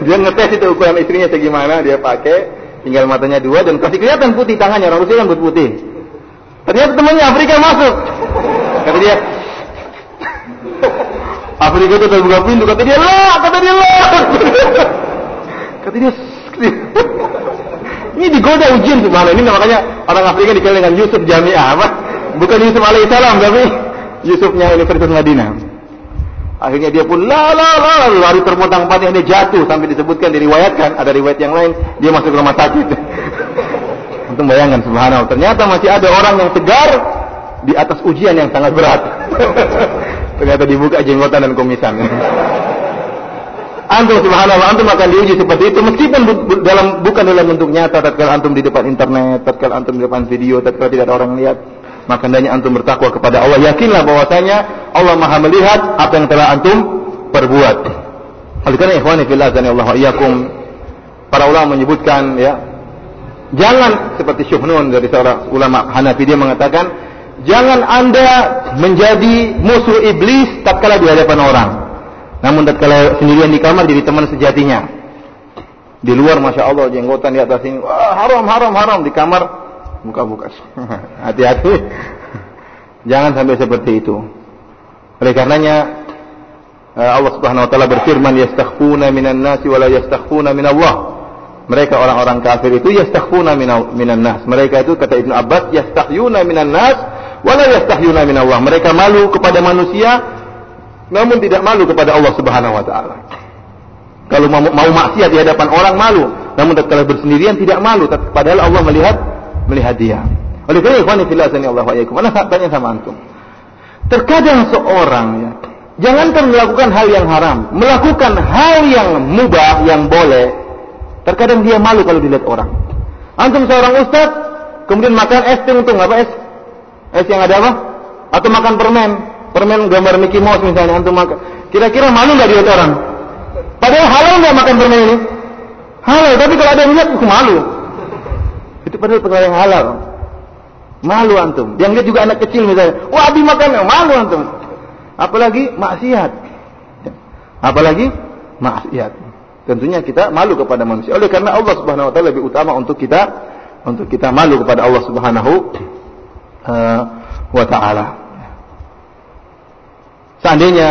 dia ngetes itu ukuran istrinya segimana, dia pakai, tinggal matanya dua dan kasih kelihatan putih tangannya, orang Rusia kan putih. Ternyata temannya Afrika masuk. Kata dia, Afrika itu terbuka pintu, kata dia, lah, kata dia, lah. kata dia, ini digoda ujian gimana? Ini makanya orang Afrika dikenal dengan Yusuf Jamiah? Bukan Yusuf alaihissalam, tapi Yusufnya Universitas Madinah. Akhirnya dia pun la la la lari terpontang-panting dia jatuh sampai disebutkan diriwayatkan ada riwayat yang lain dia masuk rumah sakit. Untuk bayangkan subhanallah ternyata masih ada orang yang tegar di atas ujian yang sangat berat. Ternyata dibuka jenggotan dan kumisan. Antum subhanallah, antum akan diuji seperti itu meskipun bu, bu, dalam bukan dalam bentuk nyata tatkala antum di depan internet, tatkala antum di depan video, tatkala tidak ada orang lihat. Maka hendaknya antum bertakwa kepada Allah. Yakinlah bahwasanya Allah Maha melihat apa yang telah antum perbuat. Oleh karena ikhwani fillah dan Allah iyakum para ulama menyebutkan ya jangan seperti Syuhnun dari seorang ulama Hanafi dia mengatakan Jangan Anda menjadi musuh iblis tatkala di hadapan orang. Namun tatkala sendirian di kamar jadi teman sejatinya. Di luar Masya Allah jenggotan di atas ini. Wah, haram, haram, haram. Di kamar buka-buka. Hati-hati. Jangan sampai seperti itu. Oleh karenanya eh, Allah Subhanahu wa taala berfirman yastakhfuna minan nasi wa la yastakhfuna min Allah. Mereka orang-orang kafir itu yastakhfuna minan nas. Mereka itu kata Ibnu Abbas yastakhyuna minan nas wala yastahyuna min Allah. Mereka malu kepada manusia namun tidak malu kepada Allah Subhanahu wa taala. Kalau mau, mau maksiat di hadapan orang malu, namun tatkala bersendirian tidak malu, padahal Allah melihat melihat dia. Oleh karena ikhwan fillah Allah wa iyyakum. Mana tanya sama antum. Terkadang seorang ya, jangankan melakukan hal yang haram, melakukan hal yang mubah, yang boleh, terkadang dia malu kalau dilihat orang. Antum seorang ustaz, kemudian makan es untuk apa es? Es yang ada apa? Atau makan permen, permen gambar Mickey Mouse misalnya, antum makan. Kira-kira malu nggak dilihat orang? Padahal halal nggak makan permen ini? Halal, tapi kalau ada yang lihat, malu. Itu padahal perkara yang halal. Malu antum. Yang lihat juga anak kecil misalnya, wah abi makan, malu antum. Apalagi maksiat. Apalagi maksiat. Tentunya kita malu kepada manusia. Oleh karena Allah Subhanahu wa taala lebih utama untuk kita untuk kita malu kepada Allah Subhanahu uh, wa taala. Seandainya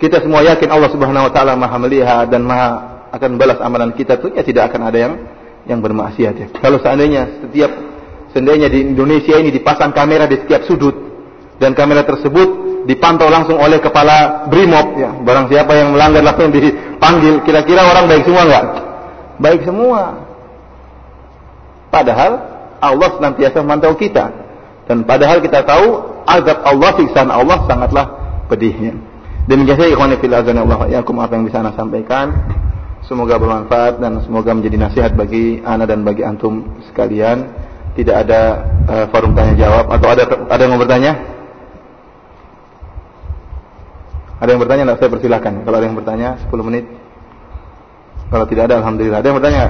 kita semua yakin Allah Subhanahu wa taala Maha melihat dan Maha akan balas amalan kita, tentunya tidak akan ada yang yang bermaksiat ya. Kalau seandainya setiap seandainya di Indonesia ini dipasang kamera di setiap sudut dan kamera tersebut dipantau langsung oleh kepala Brimob ya. Barang siapa yang melanggar langsung dipanggil. Kira-kira orang baik semua enggak? Baik semua. Padahal Allah senantiasa memantau kita. Dan padahal kita tahu azab Allah, siksaan Allah sangatlah pedihnya. Demikian saya ikhwan fillah azan Allah yakum apa yang bisa anda sampaikan. Semoga bermanfaat dan semoga menjadi nasihat bagi ana dan bagi antum sekalian. Tidak ada uh, forum tanya jawab atau ada ada yang mau bertanya? Ada yang bertanya enggak? Saya persilahkan. Kalau ada yang bertanya 10 menit. Kalau tidak ada alhamdulillah. Ada yang bertanya?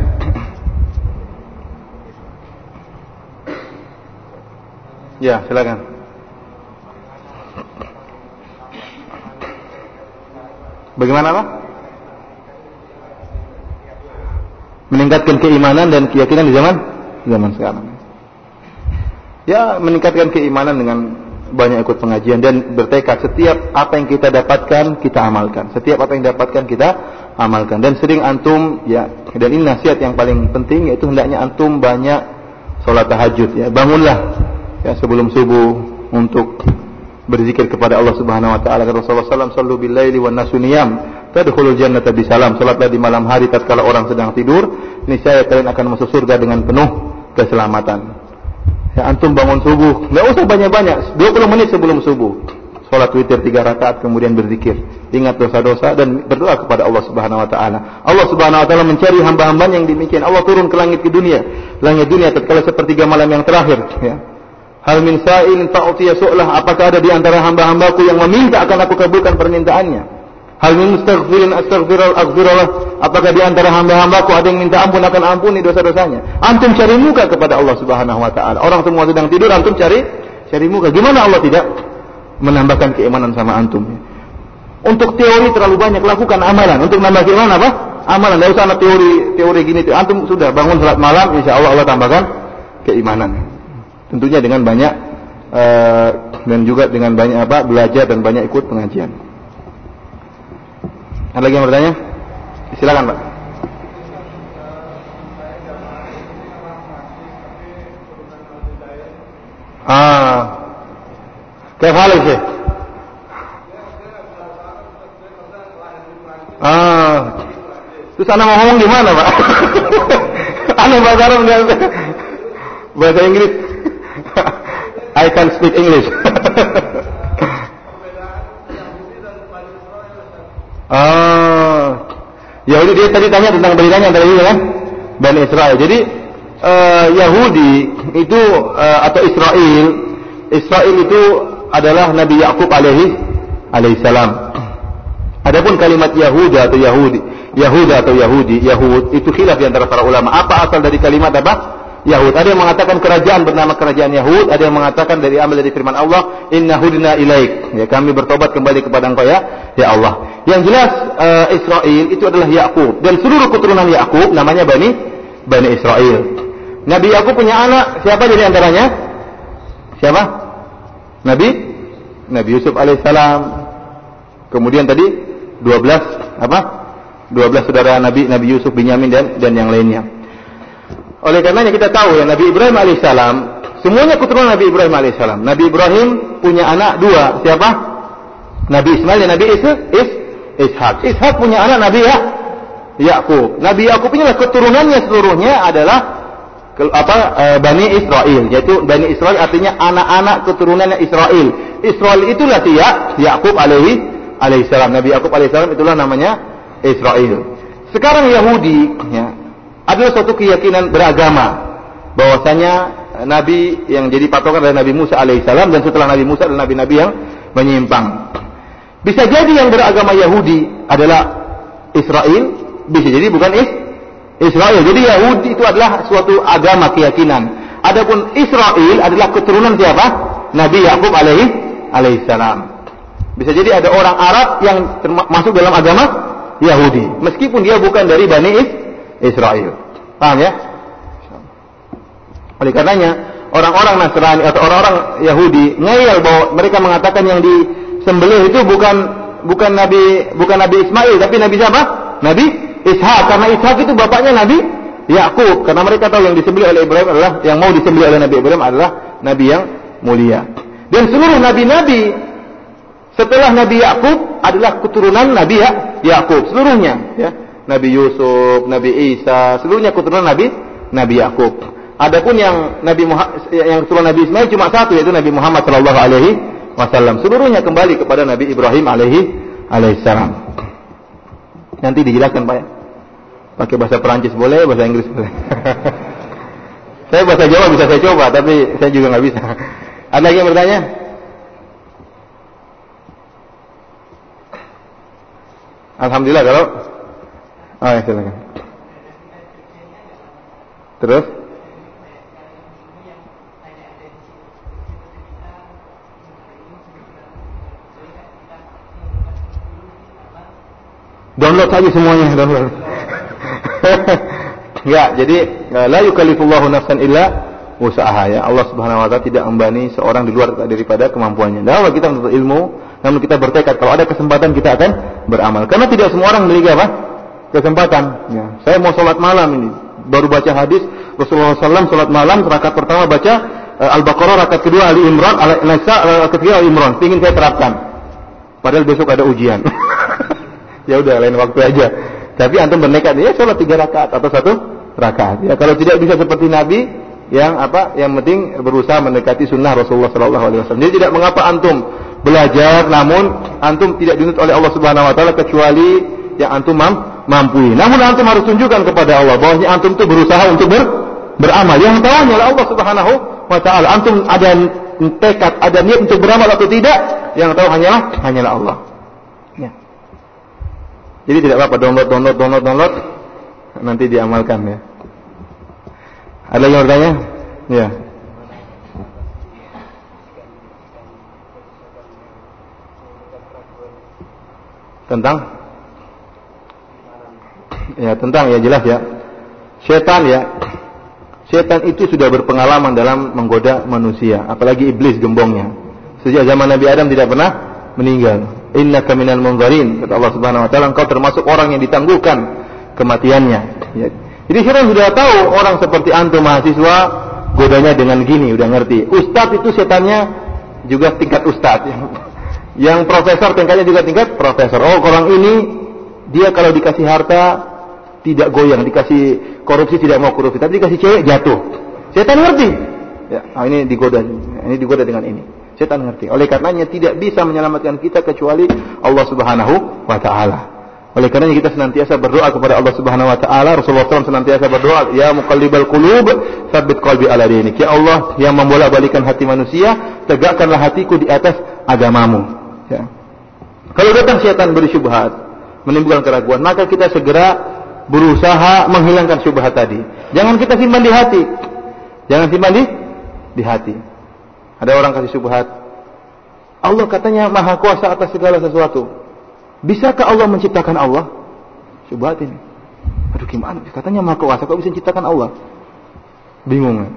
Ya, silakan. Bagaimana Pak? Meningkatkan keimanan dan keyakinan di zaman zaman sekarang. Ya, meningkatkan keimanan dengan banyak ikut pengajian dan bertekad setiap apa yang kita dapatkan kita amalkan. Setiap apa yang dapatkan kita amalkan dan sering antum ya dan ini nasihat yang paling penting yaitu hendaknya antum banyak sholat tahajud ya. Bangunlah ya sebelum subuh untuk berzikir kepada Allah Subhanahu wa taala Rasulullah sallallahu alaihi wasallam billaili wan nasu niyam tadkhulul jannata bisalam salatlah di malam hari tatkala orang sedang tidur. Niscaya kalian akan masuk surga dengan penuh keselamatan. Ya antum bangun subuh. Enggak usah banyak-banyak. 20 menit sebelum subuh. Salat witir 3 rakaat kemudian berzikir. Ingat dosa-dosa dan berdoa kepada Allah Subhanahu wa taala. Allah Subhanahu wa taala mencari hamba-hamba yang demikian. Allah turun ke langit ke dunia. Langit dunia tatkala sepertiga malam yang terakhir ya. Hal min sa'ilin fa'utiya su'lah. Apakah ada di antara hamba-hambaku yang meminta akan aku kabulkan permintaannya? Hal min mustaghfirin astaghfirullah aghfirullah. Apakah di antara hamba-hambaku ada yang minta ampun akan ampuni dosa-dosanya? Antum cari muka kepada Allah Subhanahu wa taala. Orang semua sedang tidur, antum cari cari muka. Gimana Allah tidak menambahkan keimanan sama antum? Untuk teori terlalu banyak lakukan amalan. Untuk nambah keimanan apa? Amalan. Tidak usah ada teori teori gini. Antum sudah bangun salat malam, insya Allah Allah tambahkan keimanan. Tentunya dengan banyak uh, dan juga dengan banyak apa belajar dan banyak ikut pengajian. Ada lagi yang bertanya? Silakan Pak. Ah, kayak halus sih. Ah, terus anak mau ngomong di mana Pak? anak bahasa Arab bahasa Inggris. I can speak English. oh, Yahudi dia tadi tanya tentang beritanya antara ini kan, Bani Israel. Jadi uh, Yahudi itu uh, atau Israel, Israel itu adalah Nabi Yakub alaihi alaihissalam. Adapun kalimat Yahuda atau Yahudi, Yahuda atau Yahudi, Yahud itu khilaf di antara para ulama. Apa asal dari kalimat apa? Yahud. Ada yang mengatakan kerajaan bernama kerajaan Yahud, ada yang mengatakan dari ambil dari firman Allah, Inna hudina ilaik. Ya, kami bertobat kembali kepada Engkau ya, ya Allah. Yang jelas uh, Israel itu adalah Yakub dan seluruh keturunan Yakub namanya Bani Bani Israel. Nabi Yakub punya anak, siapa dari antaranya? Siapa? Nabi Nabi Yusuf alaihissalam. Kemudian tadi 12 apa? 12 saudara Nabi Nabi Yusuf, Binyamin dan dan yang lainnya. Oleh karenanya kita tahu ya Nabi Ibrahim alaihissalam semuanya keturunan Nabi Ibrahim alaihissalam. Nabi Ibrahim punya anak dua. Siapa? Nabi Ismail dan Nabi Is Is Ishak. Ishak punya anak Nabi ya Yakub. Nabi Yakub ini keturunannya seluruhnya adalah apa e, Bani Israel yaitu Bani Israel artinya anak-anak keturunannya Israel. Israel itulah si ya, Yakub alaihi alaihissalam. Nabi Yakub alaihissalam itulah namanya Israel. Sekarang Yahudi ya, adalah suatu keyakinan beragama bahwasanya nabi yang jadi patokan adalah Nabi Musa alaihissalam dan setelah Nabi Musa adalah nabi-nabi yang menyimpang. Bisa jadi yang beragama Yahudi adalah Israel, bisa jadi bukan is Israel. Jadi Yahudi itu adalah suatu agama keyakinan. Adapun Israel adalah keturunan siapa? Nabi Yakub alaihi alaihissalam. Bisa jadi ada orang Arab yang masuk dalam agama Yahudi, meskipun dia bukan dari Bani Is Israel. Paham ya? Oleh karenanya, orang-orang Nasrani atau orang-orang Yahudi ngeyel bahwa mereka mengatakan yang disembelih itu bukan bukan Nabi bukan Nabi Ismail tapi Nabi siapa? Nabi Ishak karena Ishak itu bapaknya Nabi Yakub karena mereka tahu yang disembelih oleh Ibrahim adalah yang mau disembelih oleh Nabi Ibrahim adalah nabi yang mulia. Dan seluruh nabi-nabi setelah Nabi Yakub adalah keturunan Nabi ya Yakub seluruhnya ya. Nabi Yusuf, Nabi Isa, seluruhnya keturunan Nabi Nabi Yakub. Adapun yang Nabi Muhammad, yang keturunan Nabi Ismail cuma satu yaitu Nabi Muhammad Shallallahu Alaihi Wasallam. Seluruhnya kembali kepada Nabi Ibrahim Alaihi Alaihissalam. Nanti dijelaskan Pak ya. Pakai bahasa Perancis boleh, bahasa Inggris boleh. saya bahasa Jawa bisa saya coba, tapi saya juga nggak bisa. Ada lagi yang bertanya? Alhamdulillah kalau Oh, ya, silakan. Terus? Download saja semuanya, download. Enggak, jadi eh, la yukallifullahu nafsan illa usaha ya. Allah Subhanahu wa taala tidak membani seorang di luar daripada kemampuannya. Dan kalau kita menuntut ilmu, namun kita bertekad kalau ada kesempatan kita akan beramal. Karena tidak semua orang memiliki apa? Kesempatan. Ya. Saya mau sholat malam ini, baru baca hadis Rasulullah SAW sholat malam rakaat pertama baca uh, Al-Baqarah rakaat kedua Ali Imran, Al-Nisa rakaat ketiga Ali Imran. Ingin saya terapkan. Padahal besok ada ujian. ya udah lain waktu aja. Tapi antum bernekat ya sholat tiga rakaat atau satu rakaat. Ya kalau tidak bisa seperti Nabi yang apa? Yang penting berusaha mendekati sunnah Rasulullah Sallallahu Alaihi Wasallam. Jadi tidak mengapa antum belajar, namun antum tidak dinuntut oleh Allah Subhanahu Wa Taala kecuali yang antum mampu. Namun antum harus tunjukkan kepada Allah bahwa antum itu berusaha untuk ber, beramal. Yang tahu hanyalah Allah Subhanahu Wa Taala. Antum ada tekad, ada niat untuk beramal atau tidak, yang tahu hanyalah hanyalah Allah. Jadi tidak apa-apa download, download, download, download, nanti diamalkan ya. Ada yang bertanya? Ya. Tentang? Ya tentang ya jelas ya. Setan ya. Setan itu sudah berpengalaman dalam menggoda manusia, apalagi iblis gembongnya. Sejak zaman Nabi Adam tidak pernah meninggal. Inna kaminal munzarin kata Allah Subhanahu wa taala engkau termasuk orang yang ditangguhkan kematiannya. Ya. Jadi sekarang sudah tahu orang seperti antum mahasiswa godanya dengan gini udah ngerti. Ustadz itu setannya juga tingkat ustadz. Yang profesor tingkatnya juga tingkat profesor. Oh orang ini dia kalau dikasih harta tidak goyang, dikasih korupsi tidak mau korupsi, tapi dikasih cewek jatuh. Setan ngerti. Ya, nah ini digoda, ini digoda dengan ini. Setan ngerti. Oleh karenanya tidak bisa menyelamatkan kita kecuali Allah Subhanahu wa taala. Oleh karenanya kita senantiasa berdoa kepada Allah Subhanahu wa taala. Rasulullah SAW senantiasa berdoa, "Ya muqallibal qulub, tsabbit qalbi ala dinik." Ya Allah yang membolak-balikan hati manusia, tegakkanlah hatiku di atas agamamu. Ya. Kalau datang setan beri syubhat, menimbulkan keraguan, maka kita segera berusaha menghilangkan syubhat tadi. Jangan kita simpan di hati. Jangan simpan di di hati. Ada orang kasih subhat. Allah katanya maha kuasa atas segala sesuatu. Bisakah Allah menciptakan Allah? Subhat ini. Aduh gimana? Katanya maha kuasa. Kok bisa menciptakan Allah? Bingung.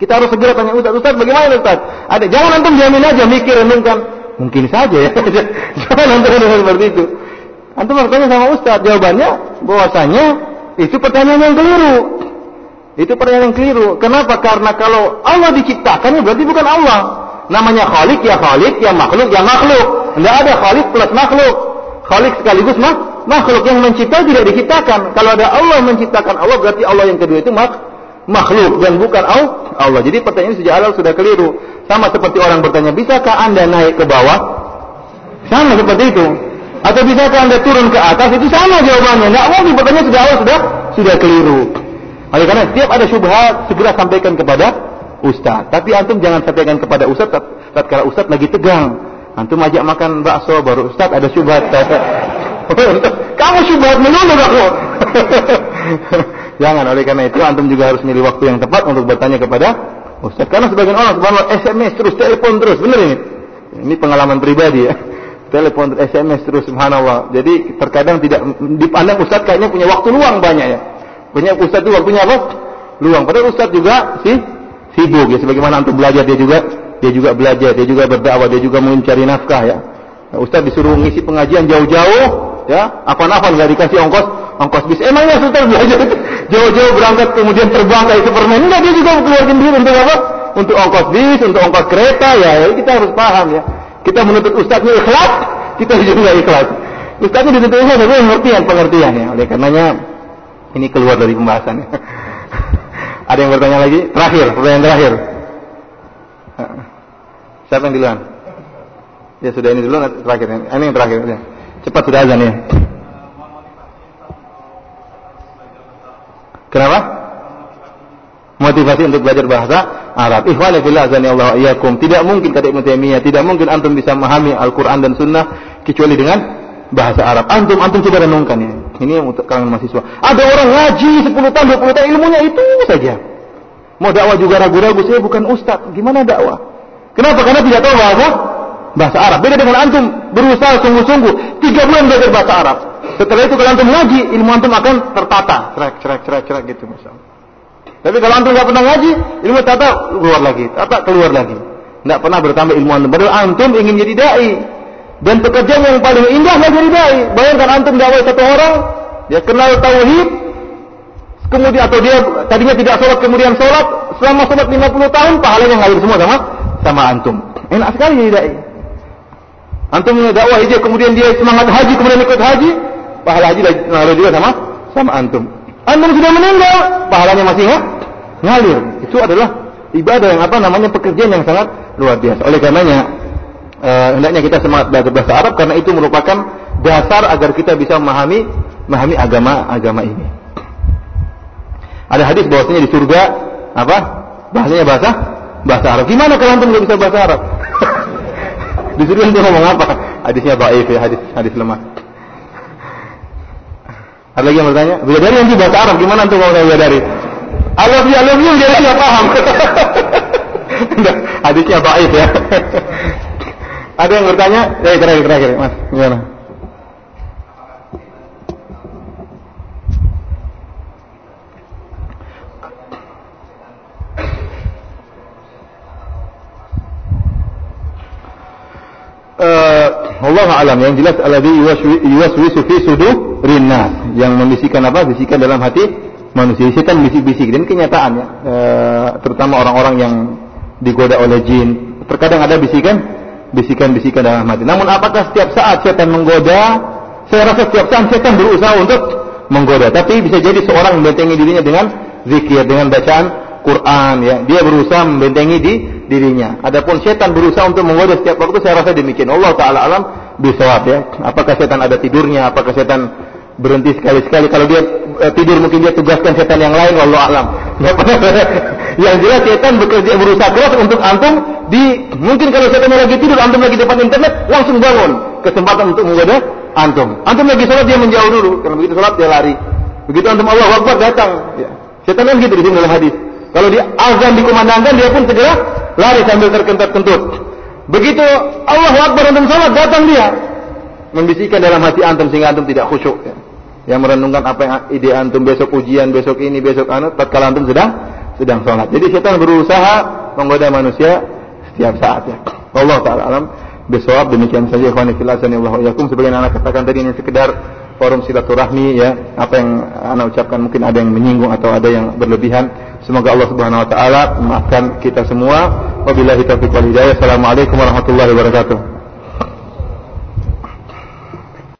Kita harus segera tanya Ustaz. Ustaz bagaimana Ustaz? Ada. Jangan antum jamin aja mikir renungkan. Mungkin saja ya. Jangan antum seperti itu. Antum harus tanya sama Ustaz. Jawabannya bahwasanya itu pertanyaan yang keliru. Itu pertanyaan yang keliru. Kenapa? Karena kalau Allah diciptakan berarti bukan Allah. Namanya Khalik ya Khalik, ya makhluk ya makhluk. Tidak ada Khalik plus makhluk. Khalik sekaligus mak makhluk yang mencipta tidak diciptakan. Kalau ada Allah menciptakan Allah berarti Allah yang kedua itu mak makhluk dan bukan Allah. Jadi pertanyaan sejak awal sudah keliru. Sama seperti orang bertanya, bisakah anda naik ke bawah? Sama seperti itu. Atau bisakah anda turun ke atas? Itu sama jawabannya. Tidak mungkin pertanyaan sejak awal sudah sudah keliru. Oleh karena setiap ada syubhat segera sampaikan kepada ustaz. Tapi antum jangan sampaikan kepada ustaz tatkala ustaz lagi tegang. Antum ajak makan bakso baru ustaz ada syubhat. Kamu syubhat melulu aku. jangan oleh karena itu antum juga harus milih waktu yang tepat untuk bertanya kepada ustaz. Karena sebagian orang subhanallah SMS terus, telepon terus, benar ini. Ini pengalaman pribadi ya. Telepon SMS terus subhanallah. Jadi terkadang tidak dipandang ustaz kayaknya punya waktu luang banyak ya. Punya ustaz itu waktunya apa? Luang. Padahal ustaz juga sih sibuk ya. Sebagaimana antum belajar dia juga dia juga belajar, dia juga berdakwah, dia juga mencari nafkah ya. Nah, ustaz disuruh ngisi pengajian jauh-jauh ya, apa-apa nggak dikasih ongkos ongkos bis. Emangnya ustaz belajar jauh-jauh berangkat kemudian terbang kayak Superman? Enggak, dia juga keluarin duit untuk apa? Untuk ongkos bis, untuk ongkos kereta ya. Kita harus paham ya. Kita menuntut ustaznya ikhlas, kita juga ikhlas. Ustaznya dituntut ikhlas, tapi pengertian pengertian ya. Oleh karenanya ini keluar dari pembahasan. Ada yang bertanya lagi? Terakhir, pertanyaan terakhir. Siapa yang duluan? Ya sudah ini dulu terakhir. Ini yang terakhir. Ya. Cepat sudah azan ya. Kenapa? Motivasi untuk belajar bahasa Arab. Ikhwan fillah azani Allah iyyakum. Tidak mungkin kata Ibnu Taimiyah, tidak mungkin antum bisa memahami Al-Qur'an dan Sunnah kecuali dengan bahasa Arab. Antum antum coba renungkan ya. Ini untuk kalangan mahasiswa. Ada orang ngaji 10 tahun, 20 tahun ilmunya itu saja. Mau dakwah juga ragu-ragu, saya bukan ustaz. Gimana dakwah? Kenapa? Karena tidak tahu bahasa bahasa Arab. Beda dengan antum berusaha sungguh-sungguh tiga bulan belajar bahasa Arab. Setelah itu kalau antum ngaji, ilmu antum akan tertata, cerak, cerak, cerak, cerak gitu misalnya. Tapi kalau antum nggak pernah ngaji, ilmu tata keluar lagi, tata keluar lagi. Tidak pernah bertambah ilmu antum. Padahal antum ingin jadi dai. Dan pekerjaan yang paling indah adalah jadi dai. Bayangkan antum dakwah satu orang, dia kenal tauhid, kemudian atau dia tadinya tidak sholat kemudian sholat, selama sholat 50 tahun pahalanya ngalir semua sama sama antum. Enak sekali jadi dai. Antum dakwah dia kemudian dia semangat haji kemudian ikut haji, pahala haji ngalir juga sama sama antum. Antum sudah meninggal, pahalanya masih ngalir. Itu adalah ibadah yang apa namanya pekerjaan yang sangat luar biasa. Oleh karenanya uh, hendaknya kita semangat belajar bahasa Arab karena itu merupakan dasar agar kita bisa memahami memahami agama agama ini. Ada hadis bahwasanya di surga apa? Bahasanya bahasa bahasa Arab. Gimana kalau antum nggak bisa bahasa Arab? di surga itu ngomong apa? Hadisnya dhaif ya, hadis hadis lemah. Ada lagi yang bertanya? Bidadari nanti bahasa Arab gimana antum mau bidadari? I love you, I love you, jadi nggak paham. Hadisnya dhaif ya. Ada yang bertanya? Ya, terakhir, terakhir, Mas. Gimana? Uh, Allah alam yang jelas alladhi yuwaswisu fi sudurin nas yang membisikkan apa? Bisikan dalam hati manusia. Setan bisik-bisik dan kenyataannya uh, terutama orang-orang yang digoda oleh jin. Terkadang ada bisikan bisikan-bisikan dalam hati. Namun apakah setiap saat setan menggoda? Saya rasa setiap saat setan berusaha untuk menggoda. Tapi bisa jadi seorang membentengi dirinya dengan zikir, dengan bacaan Quran ya. Dia berusaha membentengi di dirinya. Adapun setan berusaha untuk menggoda setiap waktu saya rasa demikian. Allah taala alam bisawab ya. Apakah setan ada tidurnya? Apakah setan berhenti sekali-sekali kalau dia e, tidur mungkin dia tugaskan setan yang lain wallahu alam. yang jelas setan bekerja berusaha keras untuk antum di mungkin kalau setan lagi tidur antum lagi depan internet langsung bangun kesempatan untuk menggoda antum. Antum lagi sholat dia menjauh dulu karena begitu sholat dia lari. Begitu antum Allah Akbar datang. Ya. Setan kan gitu di dalam hadis. Kalau dia azan dikumandangkan dia pun segera lari sambil terkentut-kentut. Begitu Allah Akbar antum salat datang dia membisikkan dalam hati antum sehingga antum tidak khusyuk ya. Yang merenungkan apa yang ide antum besok ujian, besok ini, besok anu tatkala antum sedang sedang salat. Jadi setan berusaha menggoda manusia setiap saat ya. Allah taala alam bisawab demikian saja ikhwan fillah Allah sebagian anak katakan tadi ini sekedar forum silaturahmi ya. Apa yang anak ucapkan mungkin ada yang menyinggung atau ada yang berlebihan. Semoga Allah Subhanahu wa taala memaafkan kita semua. Wabillahi taufiq wal hidayah. Assalamualaikum warahmatullahi wabarakatuh